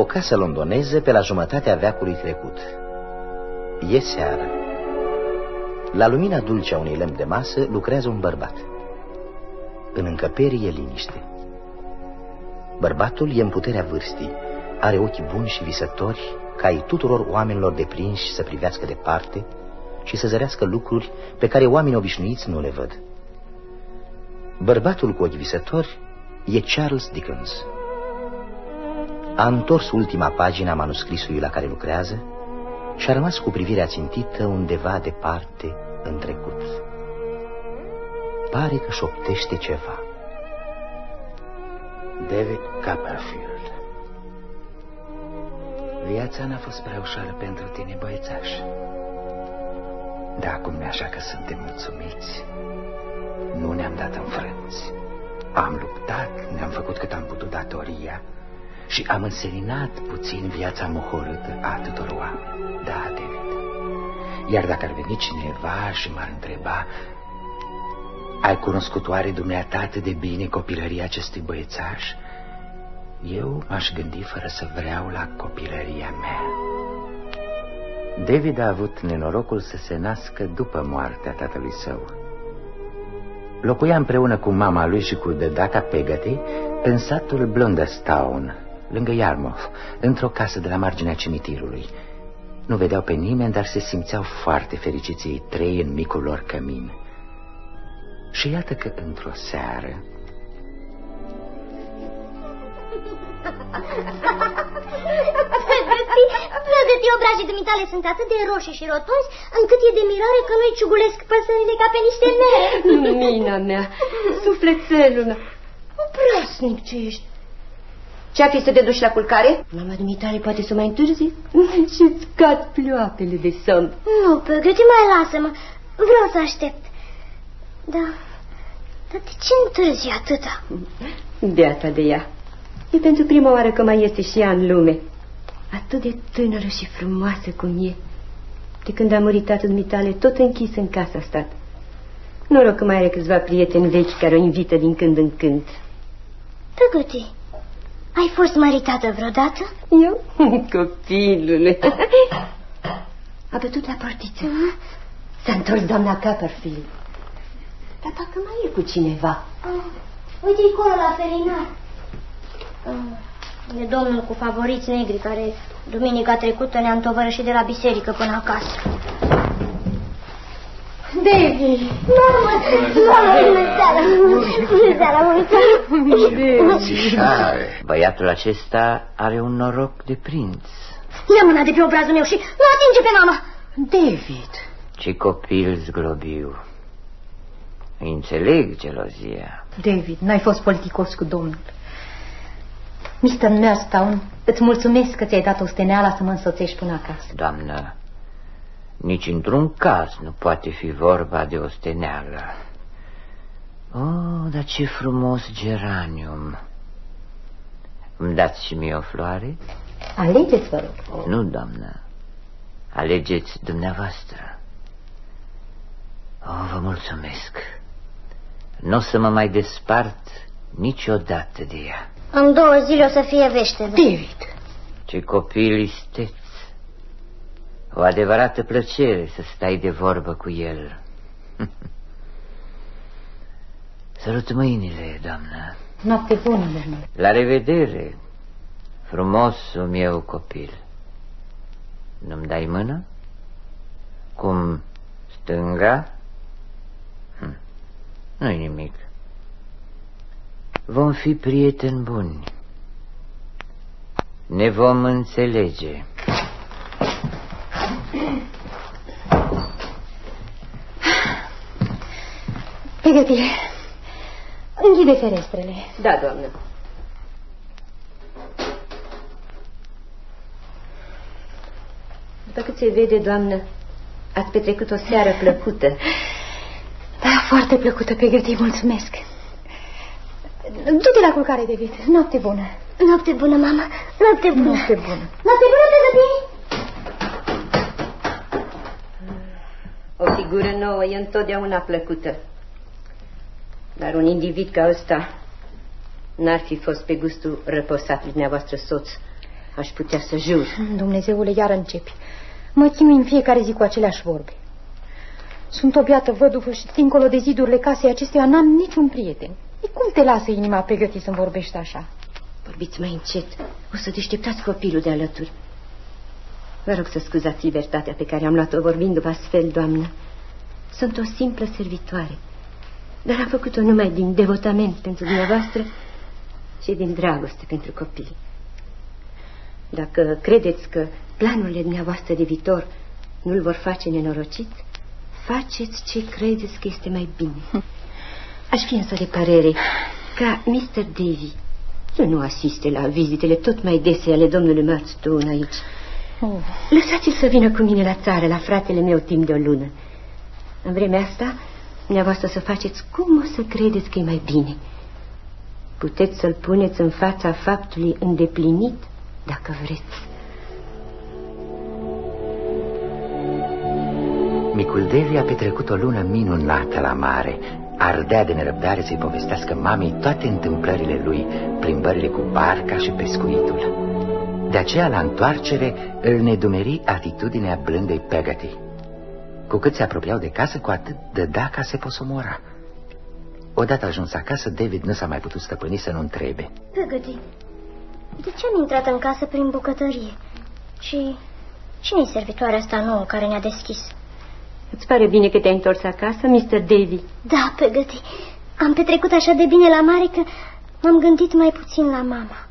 O casă londoneză pe la jumătatea veacului trecut. E seară. La lumina dulce a unei lemn de masă lucrează un bărbat. În încăpere e liniște. Bărbatul e în puterea vârstii, are ochi buni și visători, ca ai tuturor oamenilor deprinși să privească departe și să zărească lucruri pe care oamenii obișnuiți nu le văd. Bărbatul cu ochi visători e Charles Dickens. A întors ultima pagină a manuscrisului la care lucrează și a rămas cu privirea țintită undeva departe în trecut. Pare că șoptește ceva. David Copperfield Viața n-a fost prea ușoară pentru tine, băiețaș. Dar acum așa că suntem mulțumiți. Nu ne-am dat înfrânți. Am luptat, ne-am făcut cât am putut datoria și am înseninat puțin viața mohorâtă a tuturor oameni. Da, David. Iar dacă ar veni cineva și m-ar întreba ai cunoscut oare dumneata atât de bine copilăria acestui băiețaș? Eu m-aș gândi fără să vreau la copilăria mea. David a avut nenorocul să se nască după moartea tatălui său. Locuia împreună cu mama lui și cu dedaca Pegati în satul Blunderstown, lângă Yarmouth, într-o casă de la marginea cimitirului. Nu vedeau pe nimeni, dar se simțeau foarte fericiți ei trei în micul lor cămin. Și iată că într-o seară... Plăgăti, obrajii dumitale sunt atât de roșii și rotunzi, încât e de mirare că nu-i ciugulesc păsările ca pe niște mere. Lumina mea, sufletelul meu. Prasnic ce ești. Ce-a fi să te duci la culcare? Mama dumitale poate să mai întârzi? Și-ți cad ploapele de somn. Nu, Plăgăti, mai lasă-mă. Vreau să aștept. Da, dar de ce întârzi atâta? Beata de ea. E pentru prima oară că mai este și ea în lume. Atât de tânără și frumoasă cum e. De când a murit tatăl mitale, tot închis în casă a stat. Noroc că mai are câțiva prieteni vechi care o invită din când în când. Tăgăti, ai fost măritată vreodată? Eu? Copilule. A bătut la portiță. S-a întors doamna Copperfield. Dar parcă mai e cu cineva. Ah, uite acolo la ferinar. Ah, e domnul cu favoriți negri care duminica trecută ne-a întovărășit de la biserică până acasă. David! Mamă, mamă, bună seara! Bună seara, bună seara! Băiatul acesta are un noroc de prinț. Ia mâna de pe obrazul meu și nu atinge pe mama! David! Ce copil zglobiu. Înțeleg gelozia. David, n-ai fost politicos cu domnul. Mr. Nurstown, îți mulțumesc că ți-ai dat osteneala să mă însoțești până acasă. Doamnă, nici într-un caz nu poate fi vorba de osteneală. Oh, dar ce frumos geranium! Îmi dați și mie o floare? Alegeți, vă rog. Nu, doamnă. Alegeți dumneavoastră. Oh, vă mulțumesc. Nu o să mă mai despart niciodată de ea. În două zile o să fie vește. David! Ce copil isteț! O adevărată plăcere să stai de vorbă cu el. Sărut mâinile, doamnă. Noapte bună, domnule. La revedere, frumosul meu copil. Nu-mi dai mână? Cum stânga? Hm. Nu-i nimic. Vom fi prieteni buni. Ne vom înțelege. Pregătire. Închide ferestrele. Da, doamnă. După cât se vede, doamnă, ați petrecut o seară plăcută. Da, foarte plăcută, Pegătii, mulțumesc. Du-te la culcare, David. Noapte bună. Noapte bună, mama. Noapte bună. Noapte bună. Noapte bună, Pegătii! O figură nouă e întotdeauna plăcută. Dar un individ ca ăsta n-ar fi fost pe gustul răposat dumneavoastră soț Aș putea să jur. Dumnezeule, iar începi. Mă chinui în fiecare zi cu aceleași vorbe. Sunt o biată văduvă și dincolo de zidurile casei acesteia n-am niciun prieten. E cum te lasă inima pe gătii să-mi vorbești așa? Vorbiți mai încet. O să deșteptați copilul de alături. Vă rog să scuzați libertatea pe care am luat-o vorbindu-vă astfel, doamnă. Sunt o simplă servitoare, dar am făcut-o numai din devotament pentru dumneavoastră și din dragoste pentru copii. Dacă credeți că planurile dumneavoastră de viitor nu-l vor face nenorocit, faceți ce credeți că este mai bine. Aș fi însă de părere ca Mr. Davy să nu asiste la vizitele tot mai dese ale domnului Murdstone aici. Oh. Lăsați-l să vină cu mine la țară, la fratele meu, timp de o lună. În vremea asta, dumneavoastră să faceți cum o să credeți că e mai bine. Puteți să-l puneți în fața faptului îndeplinit, dacă vreți. Micul Devi a petrecut o lună minunată la mare. Ardea de nerăbdare să-i povestească mamei toate întâmplările lui, plimbările cu barca și pescuitul. De aceea, la întoarcere, îl nedumeri atitudinea blândei Pegati. Cu cât se apropiau de casă, cu atât dădea ca se posomora. Odată ajuns acasă, David nu s-a mai putut stăpâni să nu întrebe. Pegati, de ce am intrat în casă prin bucătărie? Și cine-i servitoarea asta nouă care ne-a deschis? Îți pare bine că te-ai întors acasă, Mr. Davy? Da, Pegati. Am petrecut așa de bine la mare că m-am gândit mai puțin la mama.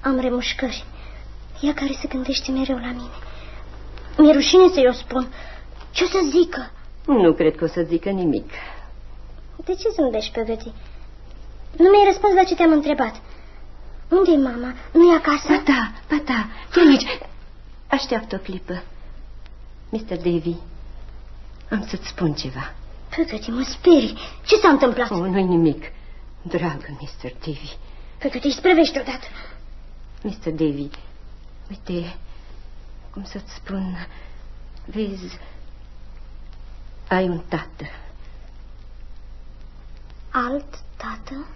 Am remușcări. Ea care se gândește mereu la mine. Mi-e rușine să-i o spun. Ce o să zică? Nu cred că o să zică nimic. De ce zâmbești, Pegati? Nu mi-ai răspuns la ce te-am întrebat. Unde-i mama? Nu e acasă? Ba da, ba da, e aici. Așteaptă o clipă. Mr. Davy, am să-ți spun ceva. Păcăti, mă speri. Ce s-a întâmplat? Oh, nu-i nimic. Dragă, Mr. Davy. Păcăti, îi sprăvești odată. Mr. Davy, uite, cum să-ți spun, vezi, ai un tată. Alt tată?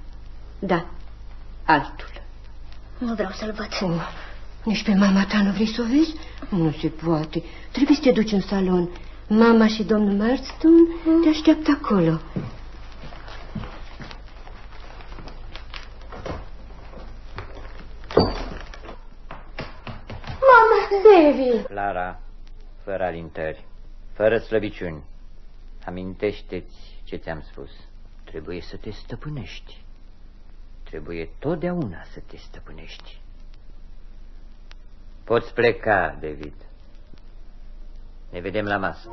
Da, altul. Nu vreau să-l văd. Oh, nici pe mama ta nu vrei să o vezi? Nu se poate. Trebuie să te duci în salon. Mama și domnul Marston mm. te așteaptă acolo. Mama! Devi! Clara, fără alintări, fără slăbiciuni, amintește-ți ce ți-am spus. Trebuie să te stăpânești. Trebuie totdeauna să te stăpânești. Poți pleca, David. Ne vedem la masă.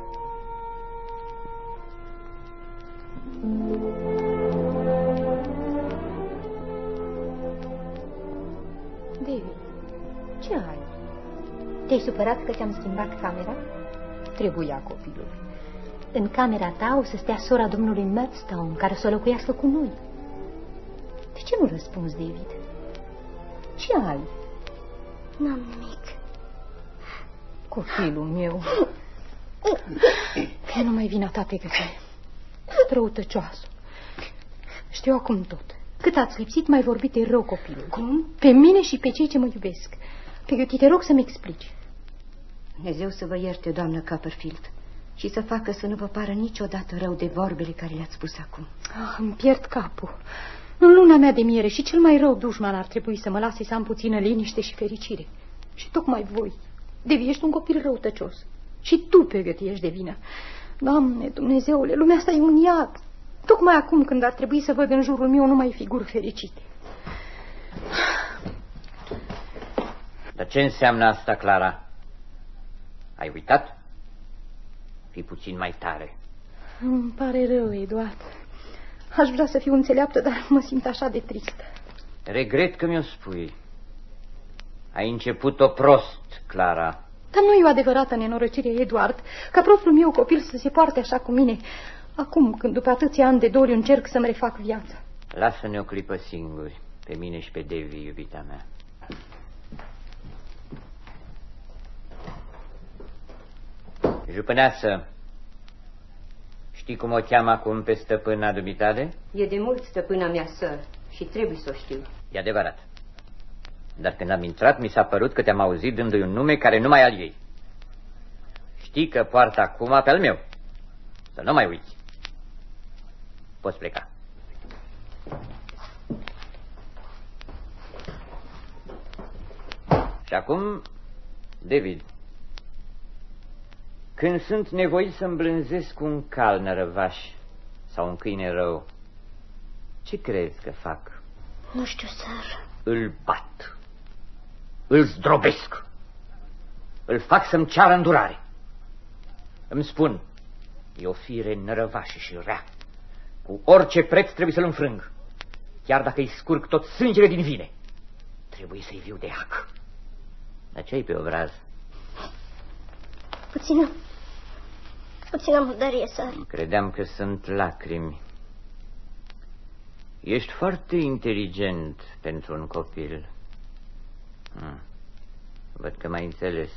David, ce ai? Te-ai supărat că ți-am schimbat camera? Trebuia copilul. În camera ta o să stea sora domnului Murdstone, care o să locuiască cu noi. De ce nu răspunzi, David? Ce ai? N-am nimic. Copilul meu. E numai vina ta pe găse. Răutăcioasă. Știu acum tot. Cât ați lipsit, mai vorbit de rău copilul. Cum? Pe mine și pe cei ce mă iubesc. Pe te rog să-mi explici. Dumnezeu să vă ierte, doamnă Copperfield, și să facă să nu vă pară niciodată rău de vorbele care le-ați spus acum. Ah, îmi pierd capul. În luna mea de miere și cel mai rău dușman ar trebui să mă lase să am puțină liniște și fericire. Și tocmai voi. Devi, ești un copil răutăcios. Și tu, pe ești de vină. Doamne, Dumnezeule, lumea asta e un iad. Tocmai acum când ar trebui să văd în jurul meu numai figuri fericite. Dar ce înseamnă asta, Clara? Ai uitat? Fii puțin mai tare. Îmi pare rău, Eduard. Aș vrea să fiu înțeleaptă, dar mă simt așa de tristă. Regret că mi-o spui. Ai început-o prost, Clara. Dar nu e o adevărată nenorocire, Eduard, ca propriul meu copil să se poarte așa cu mine, acum când după atâția ani de doliu încerc să-mi refac viața. Lasă-ne o clipă singuri, pe mine și pe Devi, iubita mea. Jupâneasă, știi cum o cheamă acum pe stăpâna dumitale? E de mult stăpâna mea, săr, și trebuie să o știu. E adevărat. Dar când am intrat, mi s-a părut că te-am auzit dându-i un nume care nu mai al ei. Știi că poartă acum pe al meu. Să nu mai uiți. Poți pleca. Și acum, David, când sunt nevoit să îmblânzesc un cal nărăvaș sau un câine rău, ce crezi că fac? Nu știu, săr. Îl bat. Îl zdrobesc. Îl fac să-mi ceară îndurare. Îmi spun, e o fire nărăvașă și rea. Cu orice preț trebuie să-l înfrâng. Chiar dacă îi scurg tot sângele din vine. Trebuie să-i viu de ac. Dar ce-ai pe obraz? Puțină... Puțină murdărie, săr. Credeam că sunt lacrimi. Ești foarte inteligent pentru un copil. Hmm. Văd că mai înțeles.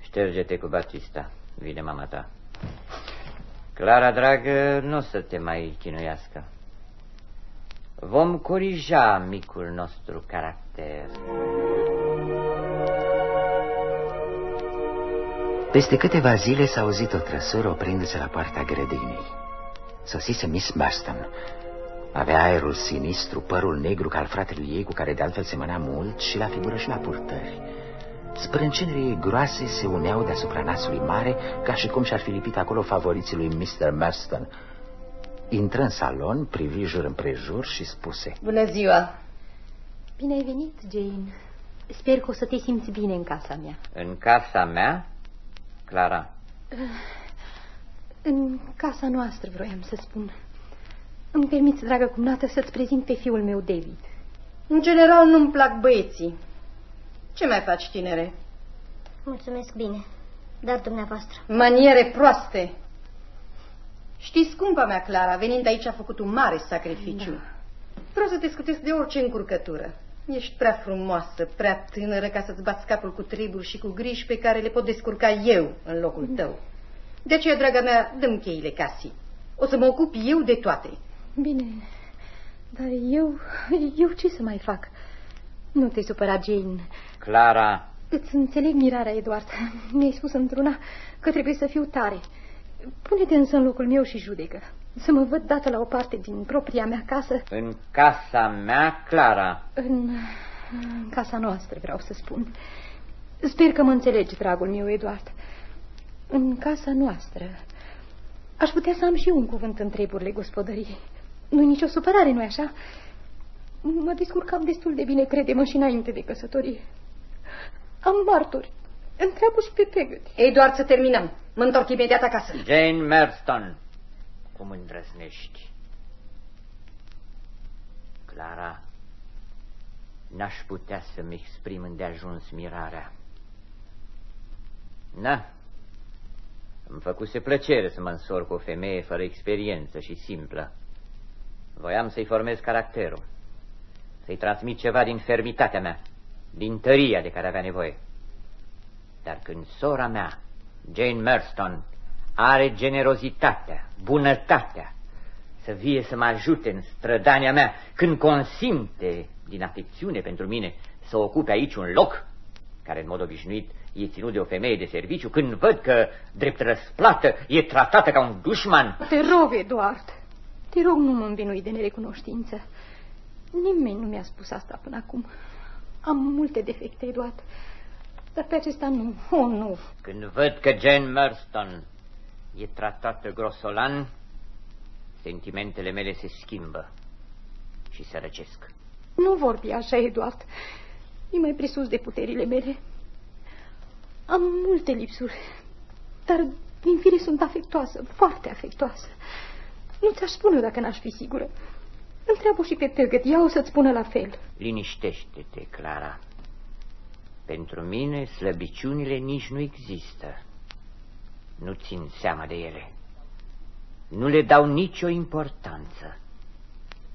Șterge-te cu Batista. Vine mama ta. Clara, dragă, nu o să te mai chinuiască. Vom corija micul nostru caracter. Peste câteva zile s-a auzit o trăsură oprindu-se la poarta grădinii. Sosise Miss Marston. Avea aerul sinistru, părul negru ca al fratelui ei, cu care de altfel semăna mult, și la figură și la purtări. Sprâncenele ei groase se uneau deasupra nasului mare, ca și cum și-ar fi lipit acolo favoriții lui Mr. Marston. Intră în salon, privi jur împrejur și spuse... Bună ziua! Bine ai venit, Jane. Sper că o să te simți bine în casa mea. În casa mea? Clara? În casa noastră, vroiam să spun. Îmi permiți, dragă cumnată, să-ți prezint pe fiul meu, David. În general nu-mi plac băieții. Ce mai faci, tinere? Mulțumesc bine. Dar dumneavoastră. Maniere proaste. Știți, scumpa mea, Clara, venind aici a făcut un mare sacrificiu. Da. Vreau să te scutesc de orice încurcătură. Ești prea frumoasă, prea tânără ca să-ți bați capul cu triburi și cu griji pe care le pot descurca eu în locul tău. De aceea, draga mea, dăm cheile casii. O să mă ocup eu de toate. Bine, dar eu, eu ce să mai fac? Nu te supăra, Jane. Clara. Îți înțeleg mirarea, Eduard. Mi-ai spus într-una că trebuie să fiu tare. Pune-te însă în locul meu și judecă. Să mă văd dată la o parte din propria mea casă. În casa mea, Clara. În, în casa noastră, vreau să spun. Sper că mă înțelegi, dragul meu, Eduard. În casa noastră. Aș putea să am și eu un cuvânt în treburile gospodăriei. Nu-i nicio supărare, nu-i așa? Mă descurcam destul de bine, crede-mă, și înainte de căsătorie. Am martori. Întreabă și pe Pegăt. Ei, doar să terminăm. Mă întorc imediat acasă. Jane Merston, cum îndrăznești? Clara, n-aș putea să-mi exprim îndeajuns mirarea. Na, îmi făcuse plăcere să mă însor cu o femeie fără experiență și simplă. Voiam să-i formez caracterul, să-i transmit ceva din fermitatea mea, din tăria de care avea nevoie. Dar când sora mea, Jane Merston, are generozitatea, bunătatea, să vie să mă ajute în strădania mea, când consimte, din afecțiune pentru mine, să ocupe aici un loc, care în mod obișnuit e ținut de o femeie de serviciu, când văd că, drept răsplată, e tratată ca un dușman. Te rog, Eduard, te rog, nu mă învinui de nerecunoștință. Nimeni nu mi-a spus asta până acum. Am multe defecte, Eduard, dar pe acesta nu, oh, nu. Când văd că Jane Merston e tratată grosolan, sentimentele mele se schimbă și se răcesc. Nu vorbi așa, Eduard. E mai presus de puterile mele. Am multe lipsuri, dar din fire sunt afectoasă, foarte afectoasă. Nu ți-aș spune dacă n-aș fi sigură. Întreabă și pe Tăgăt, ea o să-ți spună la fel. Liniștește-te, Clara. Pentru mine slăbiciunile nici nu există. Nu țin seama de ele. Nu le dau nicio importanță.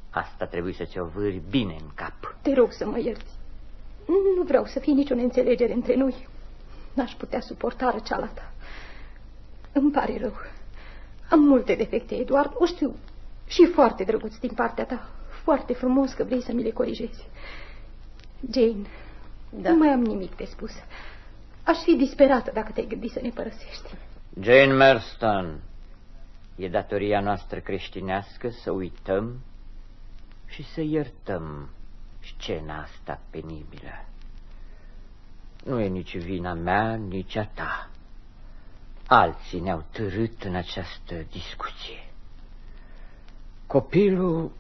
Asta trebuie să ți-o vâri bine în cap. Te rog să mă ierți. Nu vreau să fie nicio neînțelegere între noi. N-aș putea suporta răceala ta. Îmi pare rău. Am multe defecte, Eduard, o știu. Și foarte drăguț din partea ta. Foarte frumos că vrei să mi le corijezi. Jane, da. nu mai am nimic de spus. Aș fi disperată dacă te-ai gândit să ne părăsești. Jane Merston, e datoria noastră creștinească să uităm și să iertăm scena asta penibilă. Nu e nici vina mea, nici a ta. Alții ne-au târât în această discuție. Copilul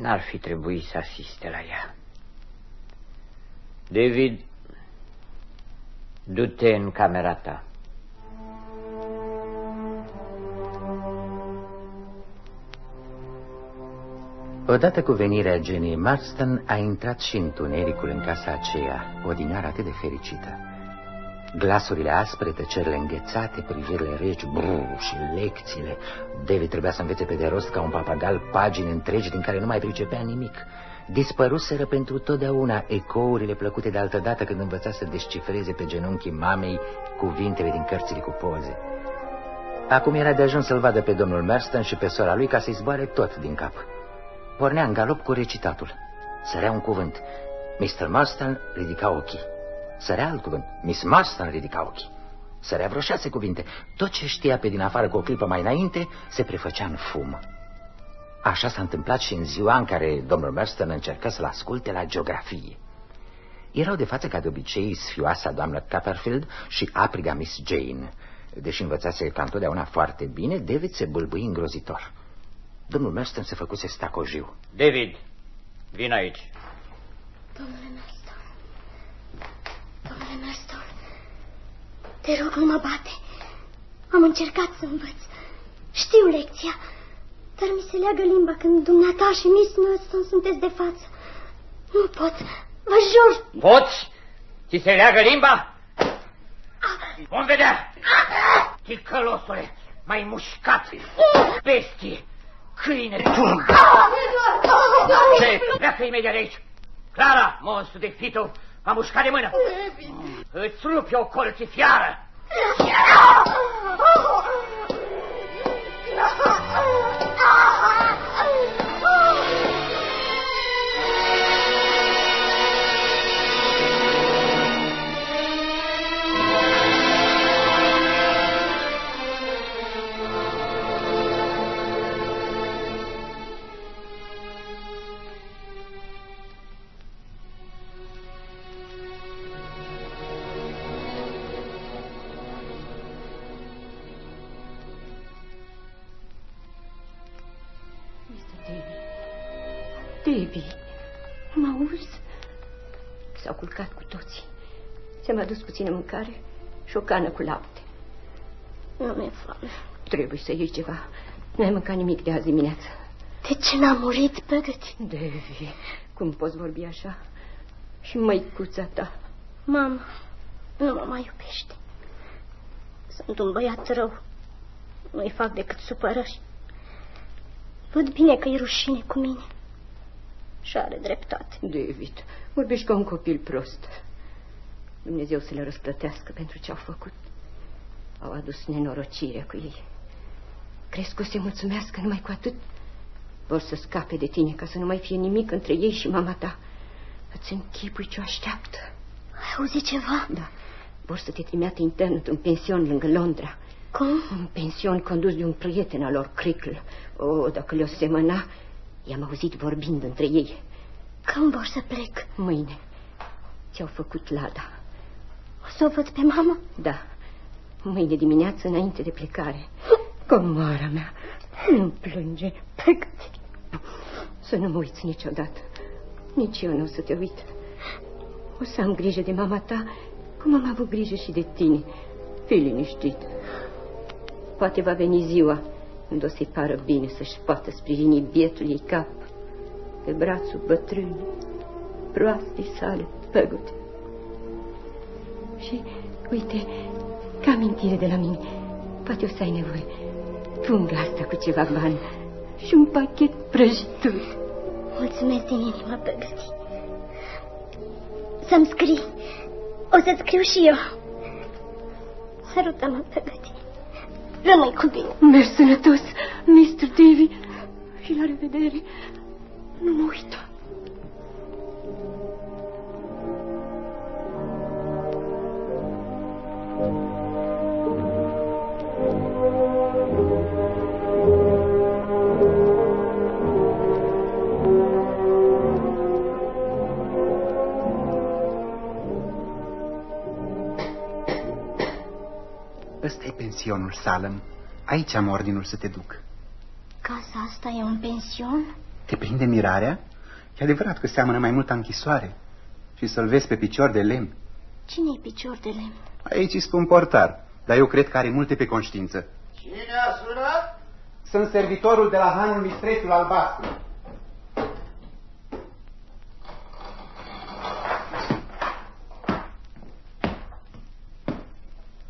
n-ar fi trebuit să asiste la ea. David, du-te în camera ta. Odată cu venirea Jenny Marston a intrat și întunericul în casa aceea, o dinară atât de fericită. Glasurile aspre, tăcerile înghețate, privirile reci, brrr, și lecțiile. David trebuia să învețe pe de rost ca un papagal pagini întregi din care nu mai pricepea nimic. Dispăruseră pentru totdeauna ecourile plăcute de altădată când învăța să descifreze pe genunchii mamei cuvintele din cărțile cu poze. Acum era de ajuns să-l vadă pe domnul Merston și pe sora lui ca să-i zboare tot din cap. Pornea în galop cu recitatul. Sărea un cuvânt. Mr. Marston ridica ochii. Sărea alt cuvânt. Miss Marston ridica ochii. Sărea vreo șase cuvinte. Tot ce știa pe din afară cu o clipă mai înainte se prefăcea în fum. Așa s-a întâmplat și în ziua în care domnul Marston încercă să-l asculte la geografie. Erau de față ca de obicei sfioasa doamnă Copperfield și apriga Miss Jane. Deși învățase ca întotdeauna foarte bine, David se bâlbâi îngrozitor. Domnul Merston se făcuse stacojiu. David, vin aici. Domnule Merston, domnule Merston, te rog, nu mă bate. Am încercat să învăț. Știu lecția, dar mi se leagă limba când dumneata și Miss Merston sunteți de față. Nu pot, vă jur. Poți? Ți se leagă limba? Vom vedea. Ticălosule, mai mușcat, bestie. Câine turb! Ce? Pleacă imediat de aici! Clara, monstru de fitul, m-a mușcat de mână! Îți rupi o colți fiară! Puțină mâncare și o cană cu lapte. Nu mi-e foame. Trebuie să iei ceva. Nu ai mâncat nimic de azi dimineață. De ce n-a murit Păgăti? Devi, cum poți vorbi așa? Și măicuța ta? Mama, nu mă mai iubește. Sunt un băiat rău. Nu-i fac decât supărări. Văd bine că e rușine cu mine. Și are dreptate. David, vorbești ca un copil prost. Dumnezeu să le răsplătească pentru ce au făcut. Au adus nenorocire cu ei. Crezi că o să mulțumească numai cu atât? Vor să scape de tine ca să nu mai fie nimic între ei și mama ta. Îți închipui ce o așteaptă. Ai auzit ceva? Da. Vor să te trimeată intern într-un pension lângă Londra. Cum? Un pension condus de un prieten al lor, Crickle. O, oh, dacă le-o semăna, I-am auzit vorbind între ei. Când vor să plec? Mâine. Ți-au făcut lada. O să o văd pe mama? Da. Mâine dimineață înainte de plecare. Comoara mea, nu plânge. Pregăti. Să nu mă uiți niciodată. Nici eu nu o să te uit. O să am grijă de mama ta, cum am avut grijă și de tine. Fii liniștit. Poate va veni ziua când o să-i pară bine să-și poată sprijini bietul ei cap pe brațul bătrân, proastei sale păgute. Și, uite, ca amintire de la mine, poate o să ai nevoie. Punga asta cu ceva bani și un pachet prăjituri. Mulțumesc din inimă, Păgăti. Să-mi scrii. O să scriu și eu. Sărută-mă, Păgăti. Rămâi cu bine. Mergi sănătos, Mr. Davy. Și la revedere. Nu mă uita. Pensionul Salem. Aici am ordinul să te duc. Casa asta e un pension? Te prinde mirarea? E adevărat că seamănă mai mult a închisoare. Și să-l vezi pe picior de lemn. cine e picior de lemn? Aici îi spun portar, dar eu cred că are multe pe conștiință. Cine a sunat? Sunt servitorul de la hanul mistrețul albastru.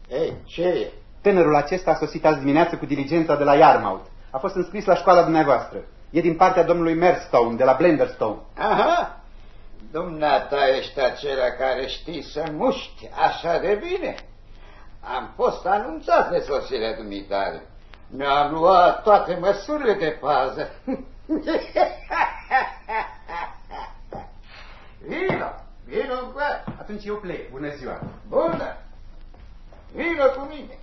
Ei, ce e? Tânărul acesta a sosit azi dimineață cu diligența de la Yarmouth. A fost înscris la școala dumneavoastră. E din partea domnului Merstone, de la Blenderstone. Aha, dumneata ești acela care știi să muști așa de bine. Am fost anunțat de sosirea dumitare. Mi-am luat toate măsurile de pază. vino, vino încoace. Atunci eu plec. Bună ziua. Bună! Vino cu mine!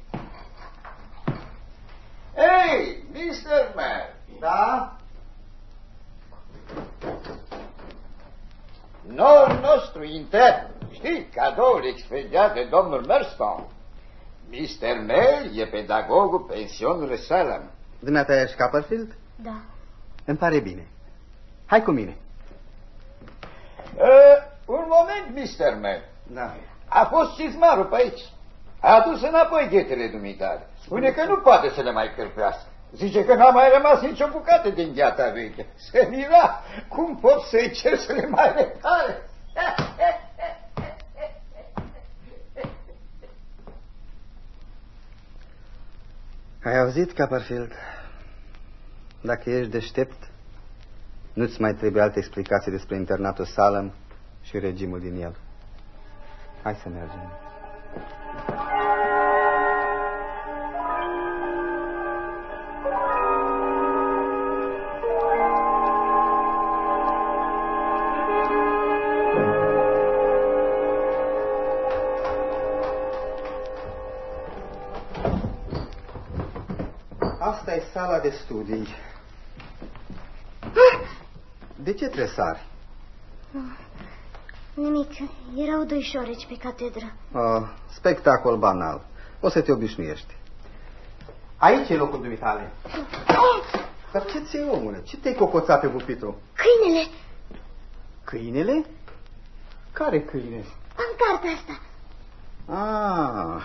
Ei, Mr. Man! Da? Noul nostru intern, știi, cadoul expediat de domnul Merstone. Mr. Mel e pedagogul pensionului Salem. Dumneata ești Copperfield? Da. Îmi pare bine. Hai cu mine. Uh, un moment, Mr. Mel. Da. A fost cizmarul pe aici. A adus înapoi ghetele dumitare. Spune că nu poate să le mai cărpească. Zice că n-a mai rămas nicio bucată din gheata veche. Se mira cum pot să-i cer să le mai repare. Ai auzit, Copperfield? Dacă ești deștept, nu-ți mai trebuie alte explicații despre internatul Salem și regimul din el. Hai să mergem. Asta e sala de studii. De ce tresari? Nimic, erau doi șoreci pe catedră. Oh, spectacol banal. O să te obișnuiești. Aici e locul dumitale. Dar ce ți omule? Ce te-ai cocoțat pe pupitru? Câinele, Câinele? Care câine? pancarta asta. Ah,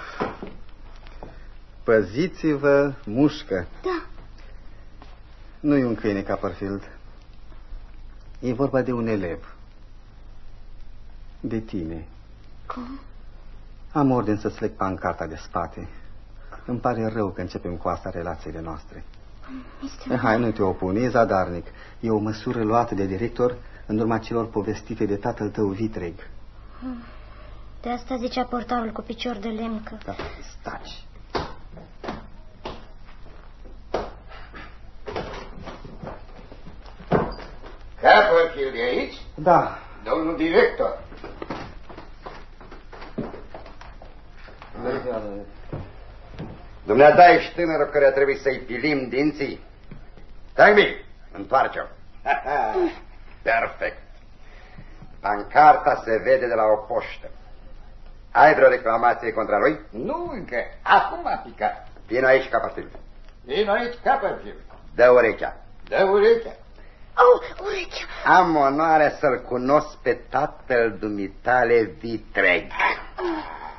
păziți-vă, mușcă. Da, Nu e un câine, Copperfield. E vorba de un elev. De tine. cum? Am ordin să-ți leg pancarta de spate. Îmi pare rău că începem cu asta relațiile noastre. Mister, Eh, Hai, nu te opune, e zadarnic. E o măsură luată de director în urma celor povestite de tatăl tău vitreg. de asta zicea portarul cu picior de lemn că... Da, staci. Copperfield e aici? Da, Domnul director. Dumneata ești tânărul care trebuie să-i pilim dinții. Stai bine, întoarce-o. Perfect. Pancarta se vede de la o poștă. Ai vreo reclamație contra lui? Nu încă. Acum a picat. Vino aici, Copperfield. Vino aici, Copperfield. Dă urechea. Dă urechea. Au, urechea! Am onoarea să-l cunosc pe tatăl dumitale vitreg.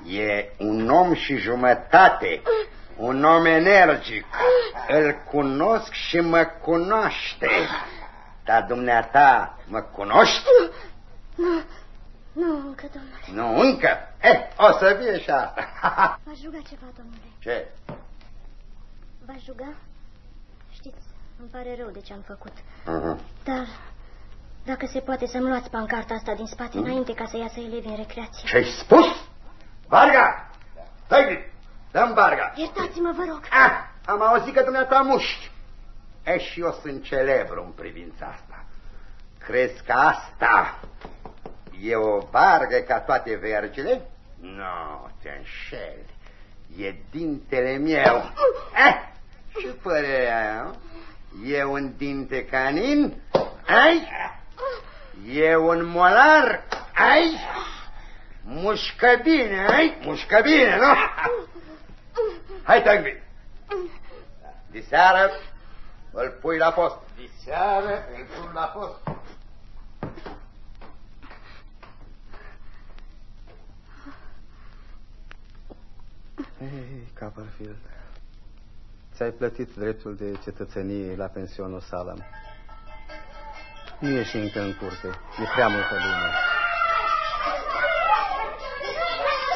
E un om și jumătate, un om energic. Îl cunosc și mă cunoaște. Dar dumneata mă cunoști? Nu, nu încă, domnule. Nu încă? Eh, o să fie și asta. V-aș ruga ceva, domnule. Ce? V-aș ruga? Știți, îmi pare rău de ce am făcut. Mhm. Dar dacă se poate să-mi luați pancarta asta din spate înainte ca să iasă elevii în recreație. Ce-ai spus? Varga! Stai bine! Dă-mi Varga! Iertați-mă, vă rog. Ah, am auzit că dumneata muști. E și eu sunt celebru în privința asta. Crezi că asta e o vargă ca toate vergile? Nu, te înșeli. E dintele meu. Eh, și părerea aia, nu? E un dinte canin? Ai? E un molar? Ai? Mușcă bine, ai? Mușcă bine, nu? Hai, Tangvi! De seară îl pui la post. De seară îl pun la post. Hei, Copperfield, ți-ai plătit dreptul de cetățenie la pensionul Salam. Nu ieși încă în curte, e prea multă lume.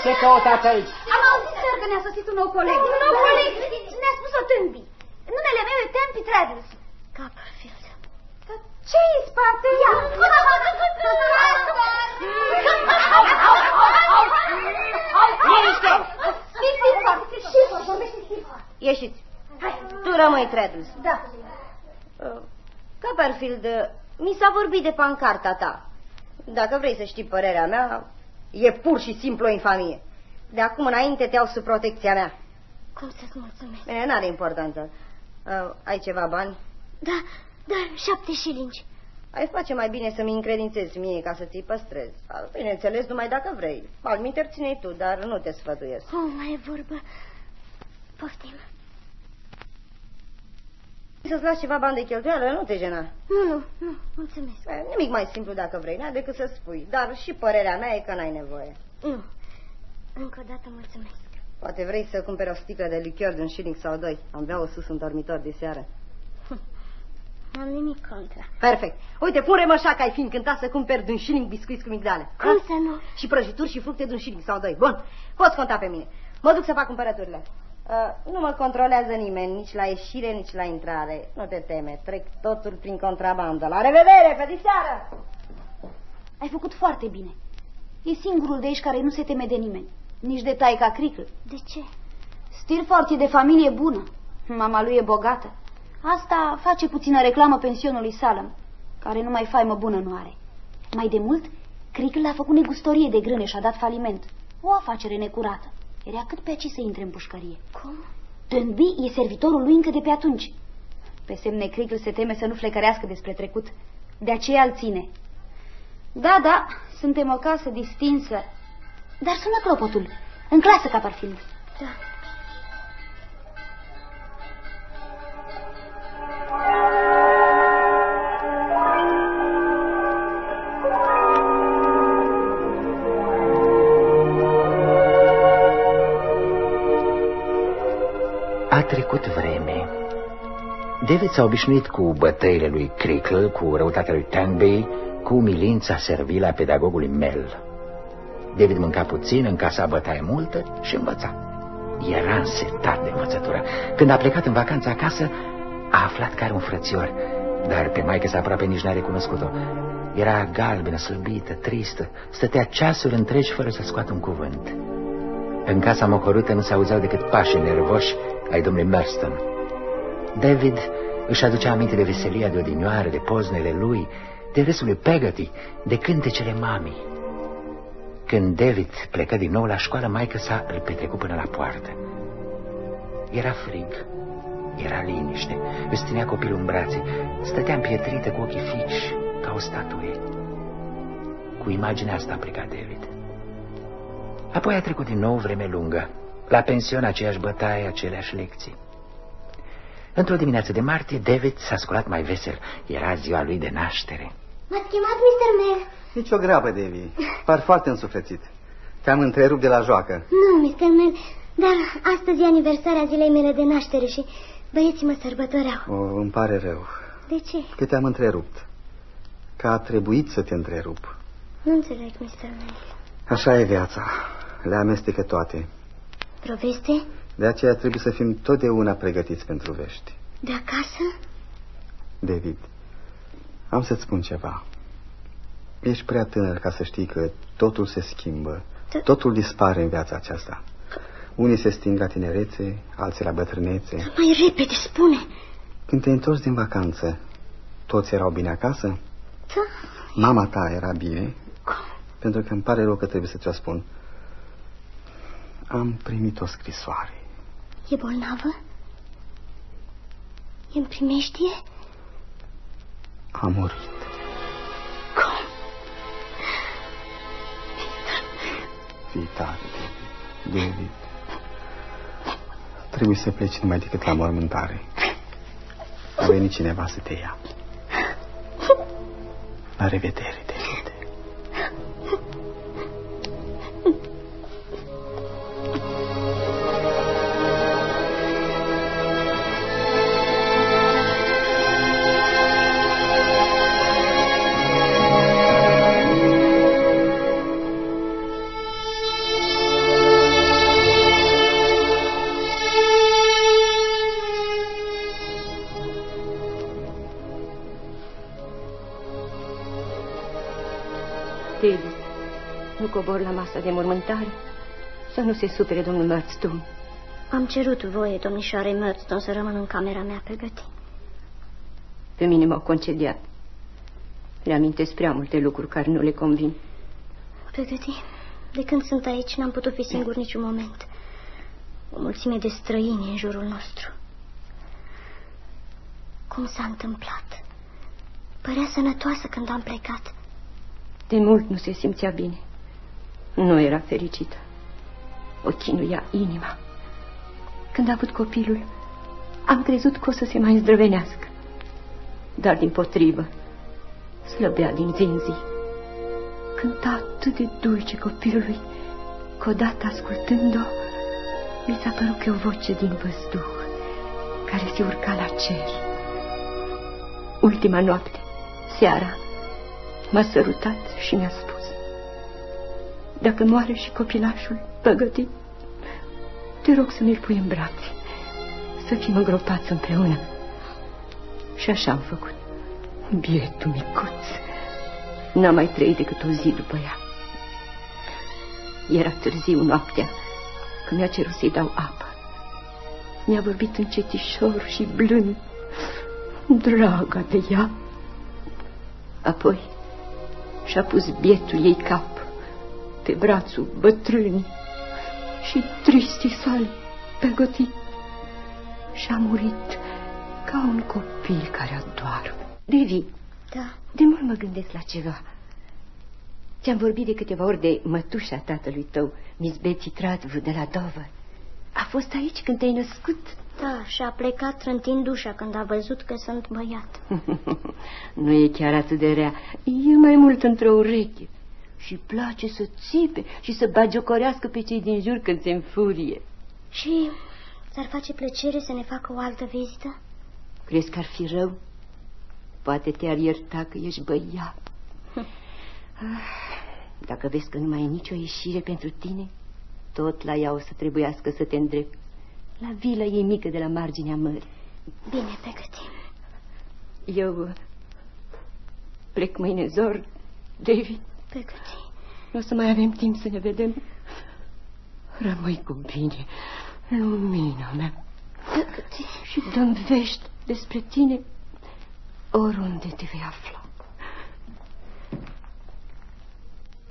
Ce căutați aici? Am auzit, sir, că ne-a sosit un nou coleg. Un nou coleg? Ne-a spus-o Tâmbi. Numele meu e Tempi Travis. Copperfield. Dar ce e în spate? Ia! Liniște! Ieșiți. Tu rămâi, Traddles. Da. Uh, Copperfield, uh, mi s-a vorbit de pancarta ta. Dacă vrei să știi părerea mea, e pur și simplu o infamie. De acum înainte te iau sub protecția mea. Cum să-ți mulțumesc? Bine, n-are importanță. Uh, ai ceva bani? Da, da, șapte șilingi. Ai face mai bine să-mi încredințezi mie ca să ți-i păstrezi. Uh, Bineînțeles, numai dacă vrei. Alminter ține tu, dar nu te sfătuiesc. Oh, mai e vorba. Poftim. Să-ți lași ceva bani de cheltuială, nu te jena. Nu, nu, nu, mulțumesc. Eh, Nimic mai simplu dacă vrei, n decât să spui. Dar și părerea mea e că n-ai nevoie. Nu. Încă o dată mulțumesc. Poate vrei să cumperi o sticlă de lichior de un șilling sau doi. Am bea-o sus în dormitor de seară. N-am nimic contra. Perfect. Uite, pune mă așa că ai fi încântat să cumperi de un șilling biscuiți cu migdale. Cum Ha? să nu? Și prăjituri și fructe de un șilling sau doi. Bun, poți conta pe mine. Mă duc să fac cumpărăturile. Uh, nu mă controlează nimeni, nici la ieșire, nici la intrare. Nu te teme, trec totul prin contrabandă. La revedere, pe seară! Ai făcut foarte bine. E singurul de aici care nu se teme de nimeni. Nici de taica Cricl. De ce? Stirfort e de familie bună. Mama lui e bogată. Asta face puțină reclamă pensionului Salem, care numai faimă bună nu are. Mai de mult, Cricl a făcut negustorie de grâne și a dat faliment. O afacere necurată. Era cât pe aici să intre în pușcărie. Cum? Tâmbi e servitorul lui încă de pe atunci. Pe semne Cricl se teme să nu flecărească despre trecut. De aceea îl ține. Da, da, suntem o casă distinsă. Dar sună clopotul. În clasă, Copperfield. Da. David s-a obișnuit cu bătăile lui Crickle, cu răutatea lui Tangby, cu umilința servilă a pedagogului Mel. David mânca puțin, în casa bătaie multă și învăța. Era însetat de învățătură. Când a plecat în vacanță acasă, a aflat că are un frățior, dar pe maică sa aproape nici n-a recunoscut-o. Era galbenă, slăbită, tristă, stătea ceasuri întregi fără să scoată un cuvânt. În casa mocorută nu se auzeau decât pașii nervoși ai domnului Merston. David își aducea aminte de veselia de odinioară, de poznele lui, de râsul lui Peggotty, de cântecele mamii. Când David plecă din nou la școală, maică sa îl petrecu până la poartă. Era frig, era liniște, își ținea copilul în brațe, stătea împietrită cu ochii fixi, ca o statuie. Cu imaginea asta a plecat David. Apoi a trecut din nou vreme lungă. La pension aceeași bătaie, aceleași lecții. Într-o dimineață de martie, David s-a sculat mai vesel. Era ziua lui de naștere. M-ați chemat, Mr. Mel? Nici o grabă, Davy. Par foarte însuflețit. Te-am întrerupt de la joacă. Nu, Mr. Mel, dar astăzi e aniversarea zilei mele de naștere și băieții mă sărbătoreau. O, îmi pare rău De ce? că te-am întrerupt. Că a trebuit să te întrerup. Nu înțeleg, Mr. Mel. Așa e viața. Le amestecă toate. Vreo veste? De aceea trebuie să fim totdeauna pregătiți pentru vești. De acasă? David, am să-ți spun ceva. Ești prea tânăr ca să știi că totul se schimbă. Da. Totul dispare în viața aceasta. Unii se sting la tinerețe, alții la bătrânețe. Mai repede, spune. Când te întorci din vacanță, toți erau bine acasă? Da. Mama ta era bine? Pentru că îmi pare rău că trebuie să ți-o spun. Am primit o scrisoare. E bolnavă? E în primeștie? A murit. Cum? Fii tare, David. David. Trebuie să pleci numai decât la mormântare. A venit cineva să te ia. La revedere, se supere domnul Murdstone. Am cerut voie, domnișoare Murdstone, să rămân în camera mea pe găti. Pe mine m-au concediat. Reamintesc prea multe lucruri care nu le convin. Pe găti, de când sunt aici, n-am putut fi singur niciun moment. O mulțime de străini în jurul nostru. Cum s-a întâmplat? Părea sănătoasă când am plecat. De mult nu se simțea bine. Nu era fericită. O chinuia inima. Când a avut copilul, am crezut că o să se mai zdrăvenească. Dar din potrivă, slăbea din zi în zi. Cânta atât de dulce copilului, că odată ascultând-o, mi s-a părut că e o voce din văzduh, care se urca la cer. Ultima noapte, seara, m-a sărutat și mi-a spus Dacă moare și copilașul păgătit, te rog să mi-l pui în brațe, să fim îngropați împreună. Și așa am făcut. Bietul micuț. N-am mai trăit decât o zi după ea. Era târziu noaptea, când mi-a cerut să-i dau apă. Mi-a vorbit încetișor și blând, draga de ea. Apoi și-a pus bietul ei cap pe brațul bătrânii și tristii sale pregătit și a murit ca un copil care addoarme. Devi, Da, de mult mă gândesc la ceva. Ți-am vorbit de câteva ori de mătușa tatălui tău, Miss Betty Tradvu de la Dover. A fost aici când te-ai născut? da, și a plecat trântind ușa când a văzut că sunt băiat. nu e chiar atât de rea. E mai mult într-o ureche. Și place să țipe și să bagiocorească pe cei din jur când se înfurie. Și ți-ar face plăcere să ne facă o altă vizită? Crezi că ar fi rău? Poate te-ar ierta că ești băiat. Ah, Dacă vezi că nu mai e nicio ieșire pentru tine, tot la ea o să trebuiască să te îndrepti. La vila ei mică de la marginea mării. Bine, pregătim. Eu uh, plec mâine zor, David. Pregătim. Nu o să mai avem timp să ne vedem. Rămâi cu bine, lumina mea. Pregătim. Și dăm vești despre tine oriunde te vei afla.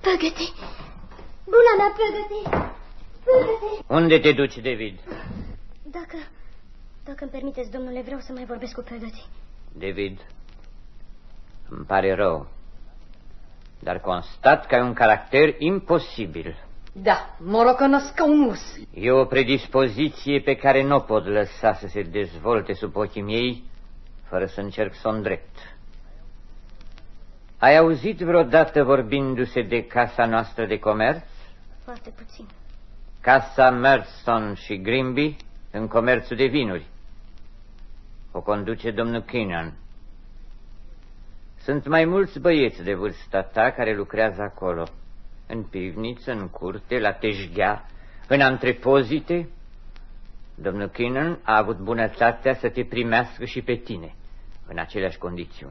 Pregătim. Buna mea, pregătim. Pregătim. Unde te duci, David? Dacă, dacă îmi permiteți, domnule, vreau să mai vorbesc cu pregătii. David, îmi pare rău, dar constat că ai un caracter imposibil. Da, morocănos ca un mus. E o predispoziție pe care nu o pot lăsa să se dezvolte sub ochii mei fără să încerc să o îndrept. Ai auzit vreodată vorbindu-se de casa noastră de comerț? Foarte puțin. Casa Merson și Grimby în comerțul de vinuri. O conduce domnul Keenan. Sunt mai mulți băieți de vârsta ta care lucrează acolo. În pivniță, în curte, la teșghea, în antrepozite. Domnul Keenan a avut bunătatea să te primească și pe tine, în aceleași condiții.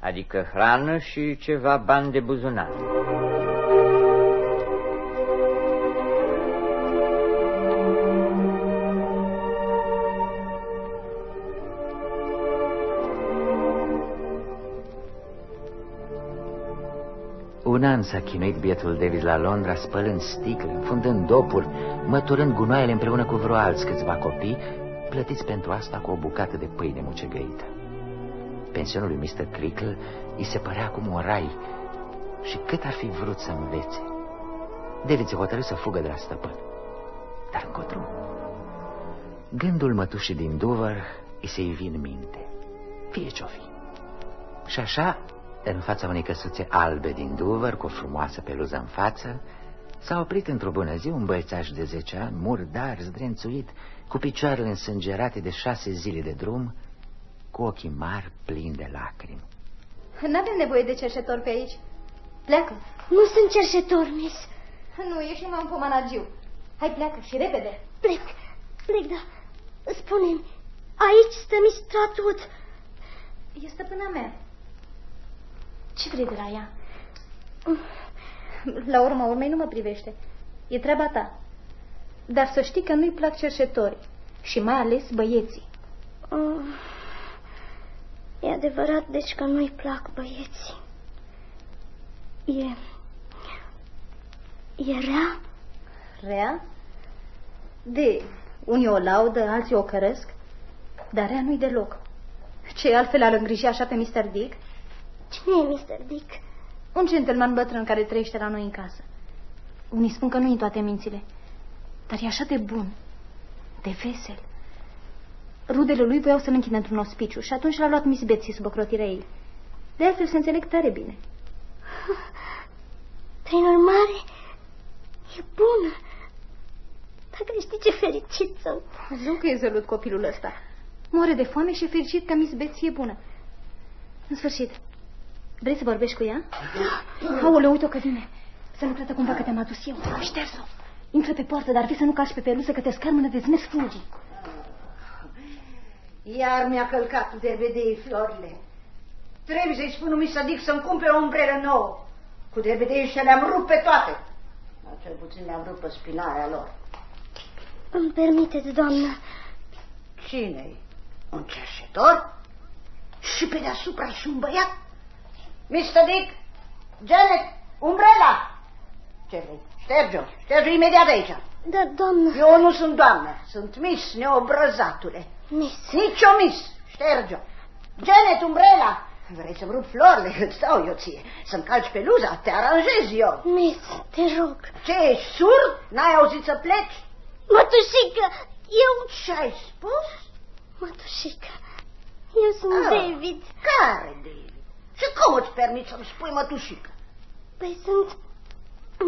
Adică hrană și ceva bani de buzunar. Un an s-a chinuit bietul David la Londra, spălând sticle, înfundând dopuri, măturând gunoaiele împreună cu vreo alți câțiva copii, plătiți pentru asta cu o bucată de pâine mucegăită. Pensionul lui Mr. Crickle îi se părea acum un rai și cât ar fi vrut să învețe. David se hotărâ să fugă de la stăpân. Dar încotro? Gândul mătușii din Dover îi se ivi în minte, fie ce-o fi. Și așa, în fața unei căsuțe albe din Dover, cu o frumoasă peluză în față, s-a oprit într-o bună zi un băiețaș de zece ani, murdar, zdrențuit, cu picioarele însângerate de șase zile de drum, cu ochii mari plini de lacrimi. N-avem nevoie de cerșetor pe aici. Pleacă. Nu sunt cerșetor, miss. Nu, ieșim la un pomanagiu. Hai, pleacă și repede. Plec, plec, da. Spune-mi, aici stă Miss Stratwood. E stăpâna mea. Ce vrei de la ea? La urma urmei nu mă privește. E treaba ta. Dar să știi că nu-i plac cerșetorii. Și mai ales băieții. Oh, e adevărat, deci, că nu-i plac băieții. E... E rea? Rea? De, unii o laudă, alții o căresc, dar rea nu-i deloc. Ce altfel ar îngriji așa pe Mr. Dick? Cine e Mr. Dick? Un gentleman bătrân care trăiește la noi în casă. Unii spun că nu în toate mințile, dar e așa de bun, de vesel. Rudele lui voiau să-l închidă într-un ospiciu și atunci l-a luat Miss Betsy sub ocrotirea ei. De altfel se înțeleg tare bine. Prin urmare, e bună. Dacă știi ce fericit sunt. Zic că e zălut copilul ăsta. Moare de foame și e fericit că Miss Betsy e bună. În sfârșit, vrei să vorbești cu ea? Da. Aoleu, uite-o că vine. Să nu creadă cumva că te-am adus eu. Șters-o. Intră pe poartă, dar vii să nu cași pe peluză că te scarmână de zmes fulgii. Iar mi-a călcat de vedei florile. Trebuie să-i spun lui Sadic să-mi cumpere o umbrelă nouă. Cu derbedei și le-am rupt pe toate. Dar cel puțin le-am rupt pe spinarea lor. Îmi permiteți, doamnă. Cine-i? Un cerșetor? Și pe deasupra și un băiat? Mr. Dick, Janet, umbrela! Ce vrei? Șterge-o, șterge imediat aici. Da, doamnă. Eu nu sunt doamnă, sunt Miss neobrăzatule. Miss. Nici o Miss, șterge-o. Janet, umbrela! Vrei să-mi rup florile? Îți dau eu ție. Să-mi calci peluza, te aranjez eu. Miss, te rog. Ce, ești surd? N-ai auzit să pleci? Mătușică, eu... Ce-ai spus? Mătușică, eu sunt Ah. David. Care David? Și cum îți permiți să-mi spui mătușică? Păi sunt